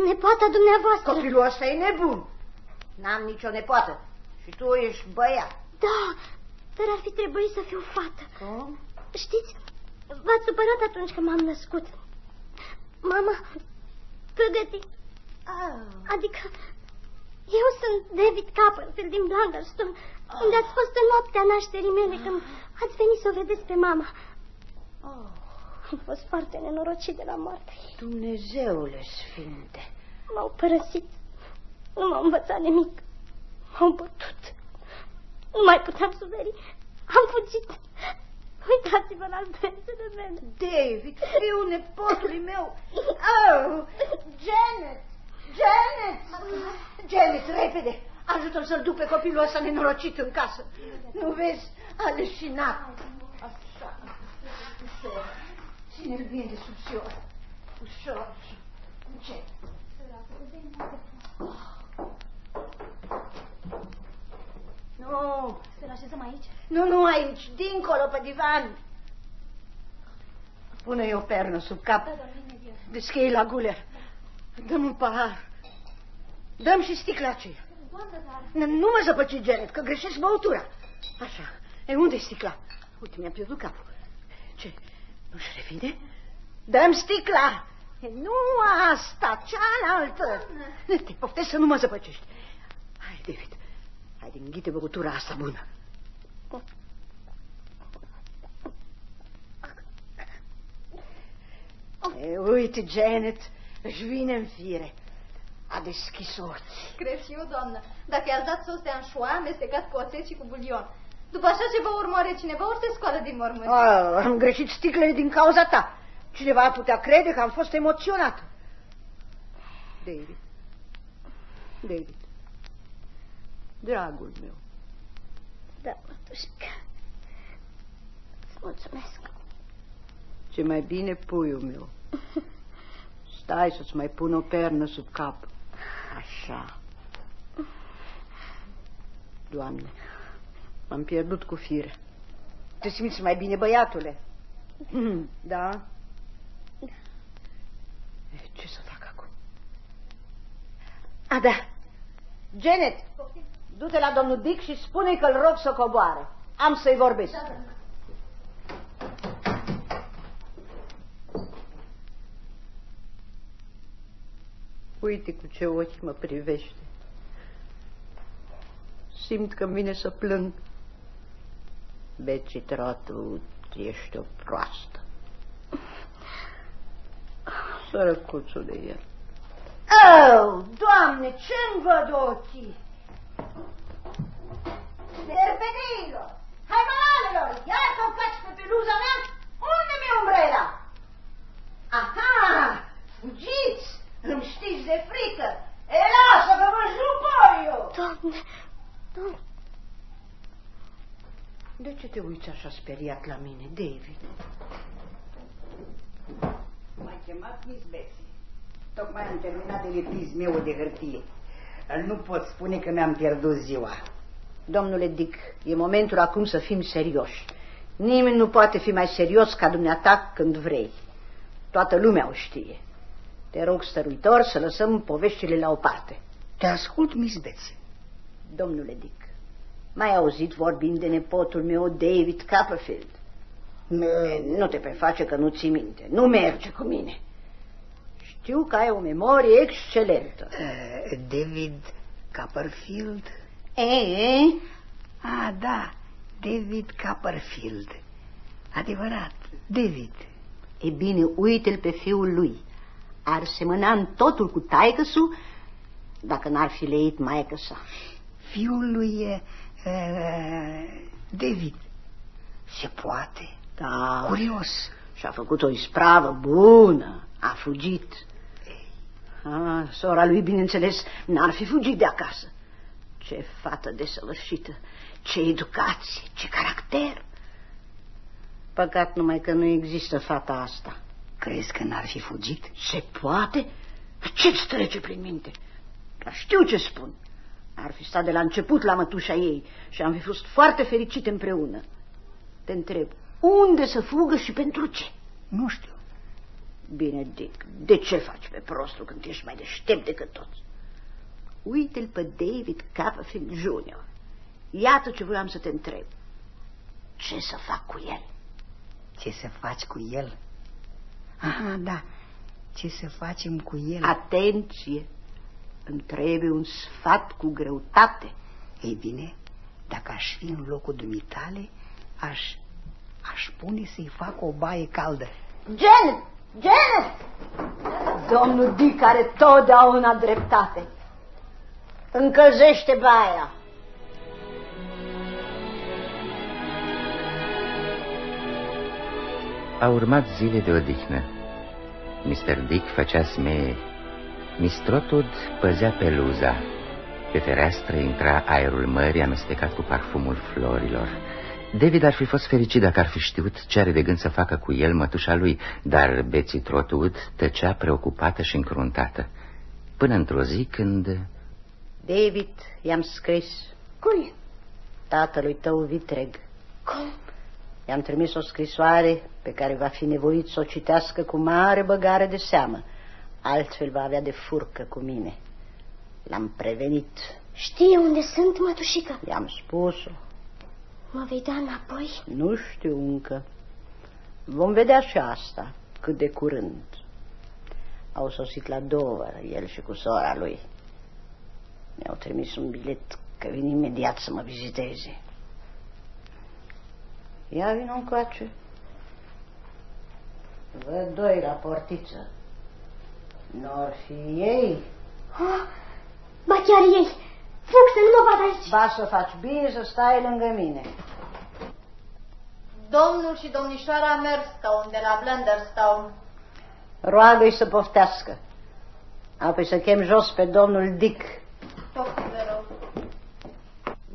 nepoata dumneavoastră. Copilul ăsta e nebun. N-am nicio nepoată. Și tu ești băiat. Da, dar ar fi trebuit să fiu fată. Cum? Știți, v-ați supărat atunci când m-am născut. Mama, pregăti. Ah. Adică, eu sunt David Copperfield din Blunderstone, unde ați fost în noaptea nașterii mele când ați venit să o vedeți pe mama. Oh, Am fost foarte nenorocit de la moarte. Dumnezeule sfinte. M-au părăsit. Nu m-au învățat nimic. M-au bătut. Nu mai puteam suferi. Am fugit. Uitați-vă la fețele mele. David, fiul nepotului meu. Oh, Janet, Janet. Janet, repede. Ajută-l să-l duc pe copilul ăsta nenorocit în casă. Nu vezi? A leșinat. Așa. Ușor. Ține-l bine de subțior. Ușor. Încet. Nu, Să-l așezăm aici? nu, nu aici, dincolo pe divan. Pune-i o pernă sub cap. Deschei la guler. Dăm un pahar. Dăm și sticla aceea. Nu nu mă zăpăci, Janet, că greșești băutura. Așa. E unde sticla? Uite, mi-a pierdut capul. Ce? Nu-și revine? Dăm sticla. E, nu asta, cealaltă. Te poftesc să nu mă zăpăcești. Hai, David. Hai, înghite băutura asta bună. E, uite, Janet, își vine în fire. A deschis ochii. Cred și eu, doamnă. Dacă i-ați dat sos de anșoa, amestecat cu oțet și cu bulion. După așa ce vă urmăre cineva, ori se scoală din mormânt. Ah, am greșit sticlele din cauza ta. Cineva ar putea crede că am fost emoționat. David. David. Dragul meu. Da, mătușică. Îți mulțumesc. Ce mai bine, puiul meu. Stai să-ți mai pun o pernă sub cap. Așa. Doamne, M-am pierdut cu fire. Te simți mai bine, băiatule? Da? Ce să fac acum? A, da. Janet, du-te la domnul Dick și spune că-l rog să coboare. Am să-i vorbesc. Da, da. Uite cu ce ochi mă privește. Simt că vine să plâng. Beci, tratu, ești o proastă. Sărăcuțul de el. Oh, Doamne, ce-mi văd ochii? Derbedeilor, haimalelor, iar să o faci pe peluza mea? Unde mi-e umbrela? Aha, fugiți, îmi știți de frică. E, lasă că vă jup eu. Doamne, doamne. De ce te uiți așa speriat la mine, David? M-a chemat Miss Bessie. Tocmai am terminat de lipiz meu de hârtie. Nu pot spune că mi-am pierdut ziua. Domnule Dick, e momentul acum să fim serioși. Nimeni nu poate fi mai serios ca dumneata când vrei. Toată lumea o știe. Te rog, stăruitor, să lăsăm poveștile la o parte. Te ascult, Miss Betsy. Domnule Dick, mai auzit vorbind de nepotul meu, David Copperfield? Nu te preface că nu ți minte. Nu merge cu mine. Știu că ai o memorie excelentă. Uh, David Copperfield? E? Ah, da, David Copperfield. Adevărat, David. E bine, uite-l pe fiul lui. Ar semăna în totul cu taică dacă n-ar fi leit maică sa. Fiul lui uh, David. Se poate? Da. Curios. Și-a făcut o ispravă bună. A fugit. Ah, sora lui, bineînțeles, n-ar fi fugit de acasă. Ce fată desăvârșită, ce educație, ce caracter. Păcat numai că nu există fata asta. Crezi că n-ar fi fugit? Se poate? Ce-ți trece prin minte? Dar știu ce spun. Ar fi stat de la început la mătușa ei și am fi fost foarte fericite împreună. Te întreb, unde să fugă și pentru ce? Nu știu. Bine, Dick, de ce faci pe prostul când ești mai deștept decât toți? Uite-l pe David Copperfield Jr. Iată ce voiam să te întreb. Ce să fac cu el? Ce să faci cu el? Aha, da, ce să facem cu el? Atenție! Îmi trebuie un sfat cu greutate. Ei bine, dacă aș fi în locul dumitale, aș, aș pune să-i fac o baie caldă. Janet! Janet! Domnul Dick are totdeauna dreptate. Încălzește baia. A urmat zile de odihnă. Mr. Dick făcea smeie. Miss Trotwood păzea peluza. Pe fereastră intra aerul mării amestecat cu parfumul florilor. David ar fi fost fericit dacă ar fi știut ce are de gând să facă cu el mătușa lui, dar Betsy Trotwood tăcea preocupată și încruntată. Până într-o zi când... David, i-am scris. Cui? Tatălui tău vitreg. Cum? I-am trimis o scrisoare pe care va fi nevoit să o citească cu mare băgare de seamă. Altfel va avea de furcă cu mine. L-am prevenit. Știi unde sunt, mătușică? I-am spus-o. Mă vei da înapoi? Nu știu încă. Vom vedea și asta, cât de curând. Au sosit la două, el și cu sora lui. Mi-au trimis un bilet că vin imediat să mă viziteze. Ia vin încoace. Văd doi la portiță. Nu fi ei. Oh, ba chiar ei. Fug să nu mă vadă aici. Ba să faci bine să stai lângă mine. Domnul și domnișoara Merstone de la Blunderstone. Roagă-i să poftească. Apoi să chem jos pe domnul Dick.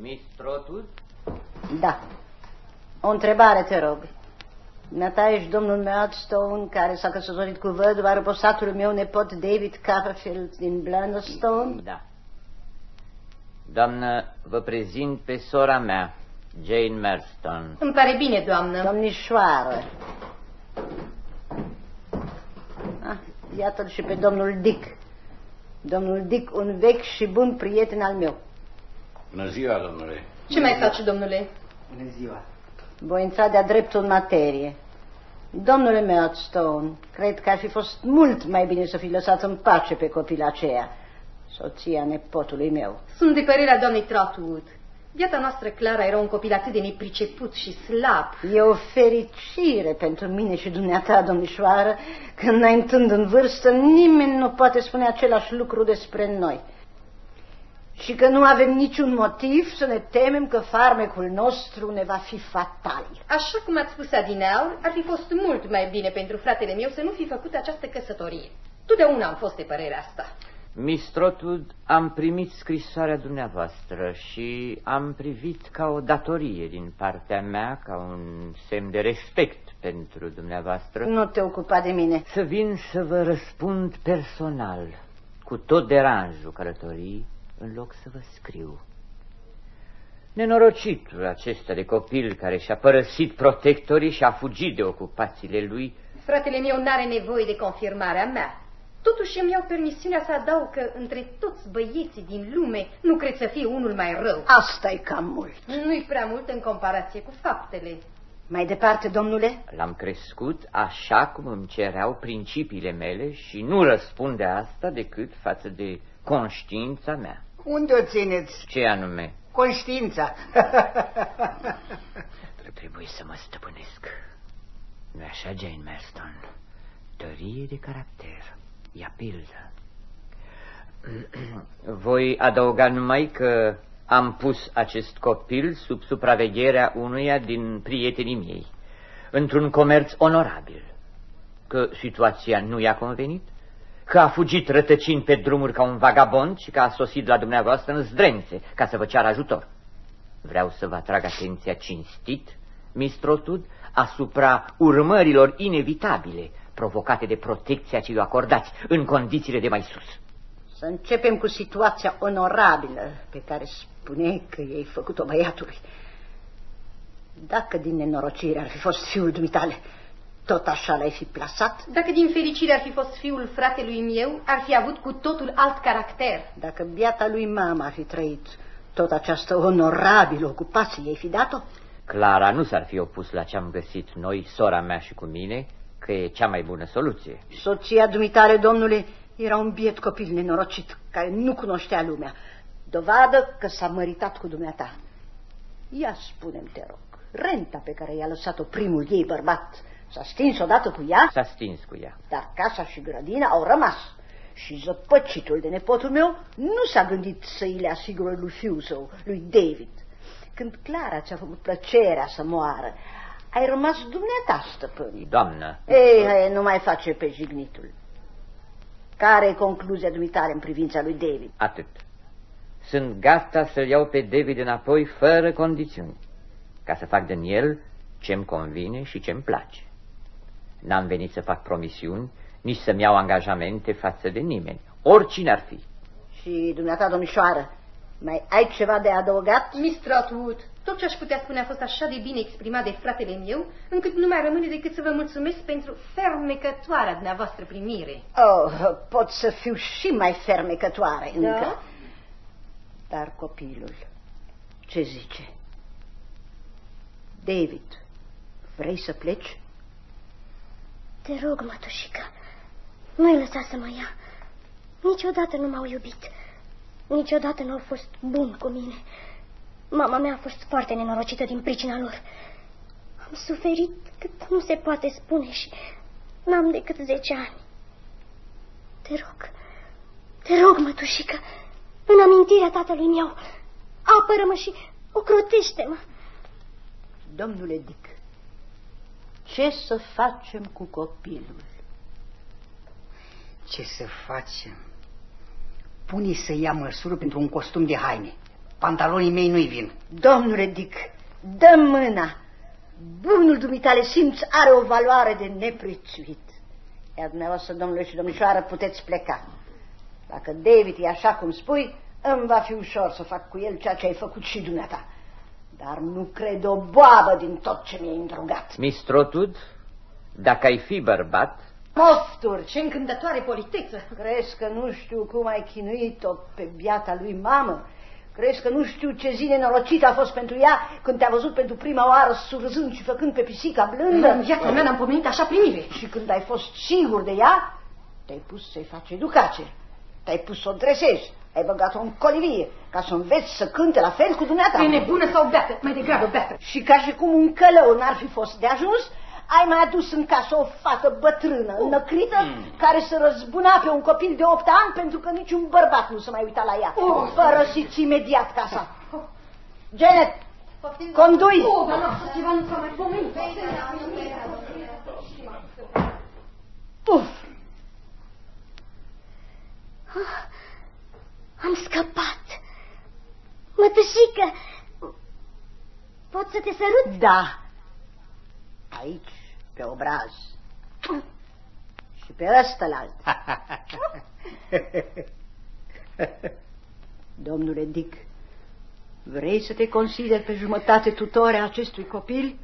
Miss Trotul? Da. O întrebare, te rog. Dumneata ești domnul Murdstone, care s-a căsătorit cu văduva răposatul meu nepot David Copperfield din Blunderstone? Da. Doamnă, vă prezint pe sora mea, Jane Merston. Îmi pare bine, doamnă. Domnișoară. Ah, iată-l și pe domnul Dick. Domnul Dick, un vechi și bun prieten al meu. Bună ziua, domnule. Ce mai face, domnule? Bună ziua. Voi intra de-a dreptul în materie. Domnule Murdstone, cred că ar fi fost mult mai bine să fi lăsat în pace pe copila aceea, soția nepotului meu. Sunt de părerea doamnei Trotwood. Viața noastră, Clara, era un copil atât de nepriceput și slab. E o fericire pentru mine și dumneata, domnișoară, că înaintând în vârstă nimeni nu poate spune același lucru despre noi. Și că nu avem niciun motiv să ne temem că farmecul nostru ne va fi fatal. Așa cum ați spus adineaur, ar fi fost mult mai bine pentru fratele meu să nu fi făcut această căsătorie. Totdeauna am fost de părerea asta. Miss Trotwood, am primit scrisoarea dumneavoastră și am privit ca o datorie din partea mea, ca un semn de respect pentru dumneavoastră. Nu te ocupa de mine. Să vin să vă răspund personal, cu tot deranjul călătorii, în loc să vă scriu. Nenorocitul acesta de copil care și-a părăsit protectorii și a fugit de ocupațiile lui. Fratele meu n-are nevoie de confirmarea mea. Totuși îmi iau permisiunea să adaug că între toți băieții din lume nu cred să fie unul mai rău. asta e cam mult. Nu-i prea mult în comparație cu faptele. Mai departe, domnule? L-am crescut așa cum îmi cereau principiile mele și nu răspunde asta decât față de conștiința mea. Unde o țineți? Ce anume? Conștiința. Trebuie să mă stăpânesc. nu așa, Jane Marston? Tărie de caracter. Ia pildă. Voi adăuga numai că am pus acest copil sub supravegherea unuia din prietenii mei, într-un comerț onorabil, că situația nu i-a convenit, că a fugit rătăcind pe drumuri ca un vagabond și că a sosit la dumneavoastră în zdrențe ca să vă ceară ajutor. Vreau să vă atrag atenția cinstit, mistrotud, asupra urmărilor inevitabile provocate de protecția ce i acordați în condițiile de mai sus. Să începem cu situația onorabilă pe care spune că ei făcut-o băiatului. Dacă din nenorocire ar fi fost fiul dumitale, tot așa l-ai fi plasat? Dacă din fericire ar fi fost fiul fratelui meu, ar fi avut cu totul alt caracter. Dacă biata lui mama ar fi trăit tot această onorabilă ocupație, ei fi dat-o? Clara nu s-ar fi opus la ce-am găsit noi, sora mea și cu mine, că e cea mai bună soluție. Soția dumitare, domnule, era un biet copil nenorocit care nu cunoștea lumea. Dovadă că s-a măritat cu dumneata. Ia spune te rog, renta pe care i-a lăsat-o primul ei bărbat s-a stins odată cu ea? S-a stins cu ea. Dar casa și grădina au rămas. Și zăpăcitul de nepotul meu nu s-a gândit să îi le asigure lui fiul său, lui David. Când Clara ți-a făcut plăcerea să moară, ai rămas dumneata, stăpân. Doamnă. Ei, ei, nu mai face pe jignitul. Care e concluzia dumitare în privința lui David? Atât. Sunt gata să-l iau pe David înapoi fără condițiuni, ca să fac din el ce-mi convine și ce-mi place. N-am venit să fac promisiuni, nici să-mi iau angajamente față de nimeni, oricine ar fi. Și dumneata, domnișoară, mai ai ceva de adăugat? Miss Trotwood, tot ce aș putea spune a fost așa de bine exprimat de fratele meu, încât nu mai rămâne decât să vă mulțumesc pentru fermecătoarea dumneavoastră primire. Oh, pot să fiu și mai fermecătoare încă. Da? Dar copilul, ce zice? David, vrei să pleci? Te rog, mătușica, nu-i lăsa să mă ia. Niciodată nu m-au iubit. Niciodată nu au fost bun cu mine. Mama mea a fost foarte nenorocită din pricina lor. Am suferit cât nu se poate spune și n-am decât zece ani. Te rog, te rog, mătușică, în amintirea tatălui meu, apără-mă și ocrotește-mă. Domnule Dick, ce să facem cu copilul? Ce să facem? Pune să ia măsură pentru un costum de haine. Pantalonii mei nu-i vin. Domnule Dick, dă mâna. Bunul dumitale simț are o valoare de neprețuit. Iar dumneavoastră, domnule și domnișoară, puteți pleca. Dacă David e așa cum spui, îmi va fi ușor să fac cu el ceea ce ai făcut și dumneata. Dar nu cred o boabă din tot ce mi-ai îndrugat. Mistrotud, dacă ai fi bărbat... Mofturi! Ce încântătoare politeță! Crezi că nu știu cum ai chinuit-o pe biata lui mamă? Crezi că nu știu ce zi nenorocită a fost pentru ea când te-a văzut pentru prima oară surzând și făcând pe pisica blândă? În viața mea n-am pomenit așa primire. Și când ai fost sigur de ea, te-ai pus să-i faci educație. Te-ai pus să o dresezi. Ai băgat-o în colivie ca să înveți să cânte la fel cu dumneata. E nebună sau beată? Mai degrabă beată. Și ca și cum un călău n-ar fi fost de ajuns, ai mai adus în casă o fată bătrână, înăcrită, mm. care să răzbuna pe un copil de 8 ani pentru că niciun bărbat nu se mai uita la ea. Oh. Părăsiți imediat casa. Janet, condui! Puf! Am scăpat. Mătășică, pot să te sărut? Da. Aici pe obraz. Și pe ăstălalt. Domnule Dick, vrei să te consideri pe jumătate tutore a acestui copil?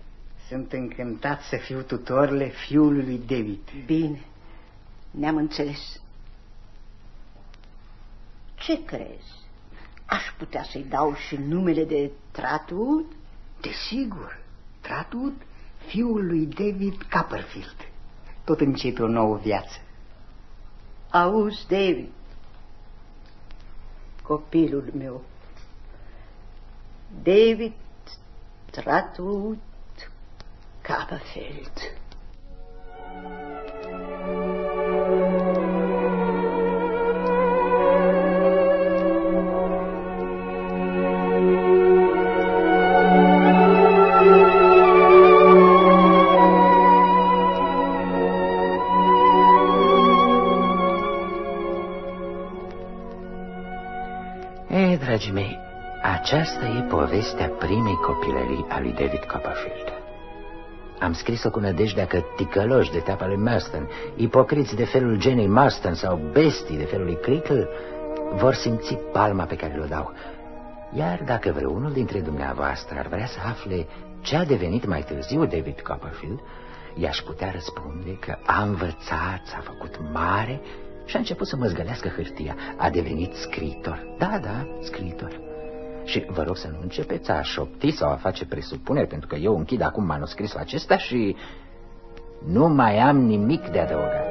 Sunt încântat să fiu tutorle fiului lui David. Bine, ne-am înțeles. Ce crezi? Aș putea să-i dau și numele de Tratud? Desigur, Tratud fiul lui David Copperfield. Tot începe o nouă viață. Auzi, David, copilul meu, David Tratut Copperfield. Aceasta e povestea primei copilării a lui David Copperfield. Am scris-o cu nădejdea că ticăloși de teapa lui Marston, ipocriți de felul Jenny Marston sau bestii de felul lui Crickle vor simți palma pe care le dau. Iar dacă vreunul dintre dumneavoastră ar vrea să afle ce a devenit mai târziu David Copperfield, i-aș putea răspunde că a învățat, s-a făcut mare și a început să mă zgălească hârtia. A devenit scriitor. Da, da, scriitor. Și vă rog să nu începeți a șopti sau a face presupuneri, pentru că eu închid acum manuscrisul acesta și nu mai am nimic de adăugat.